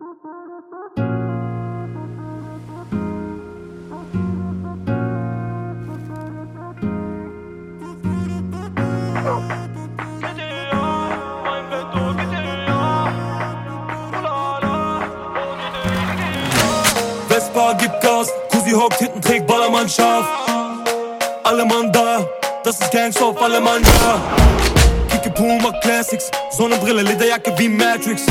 Vespa gibt Gas, Kusi hockt hinten, trägt Ballermann scharf. Alle Mann da, das ist Gangstop, alle Mann ja. Kicke Puma Classics, Sonnenbrille, Lederjacke wie Matrix.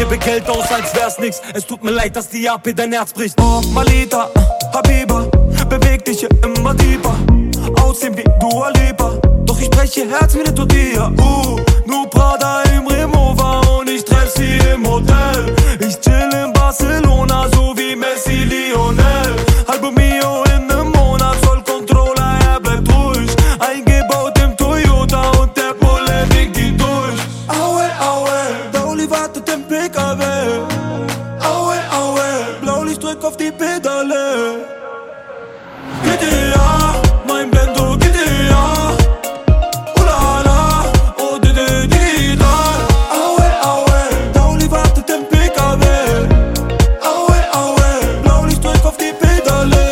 Gebe Geld aus, als wär's nix. Es tut mir leid, dass die AP dein Herz bricht. Oh, Malita, Habiba, beweg dich immer tiefer. Aussehen wie Dua Lipa, doch ich spreche Herz wie ne Tortilla. Uh, nur Prada im Remover Dauli wartet im PKW. Aue, aue, Blaulicht drück auf die Pedale. GTA, mein Bendo GTA. Ulala, oh di di digital. Aue, aue, aue, Blaulicht drück auf die Pedale.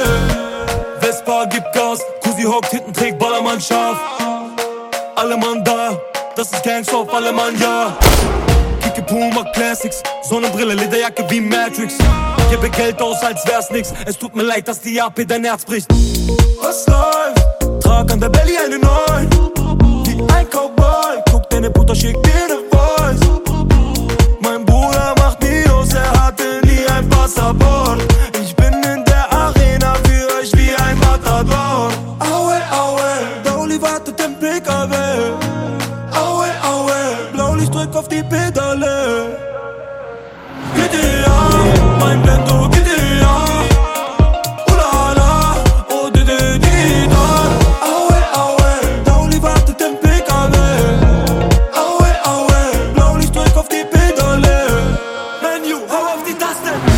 Vespa gibt Gas, Kusi hockt hinten, trägt Ballermann scharf. Alle Mann da, das ist Gangstop, alle Mann ja. Puma Classics, Sonnenbrille, Lederjacke wie Matrix. Gebe Geld aus, als wär's nix. Es tut mir leid, dass die AP dein Herz bricht. Was läuft? Trag an der Belly eine 9. Wie ein Cowboy, guck deine Butter, schick dir ne Voice. Mein Bruder macht nie aus, er hatte nie ein Passport. Ich bin in der Arena für euch wie ein Matador. Aue, aue, Dolly wartet im PKW. Aue, aue, Blaulicht drück auf die Pille. the dust.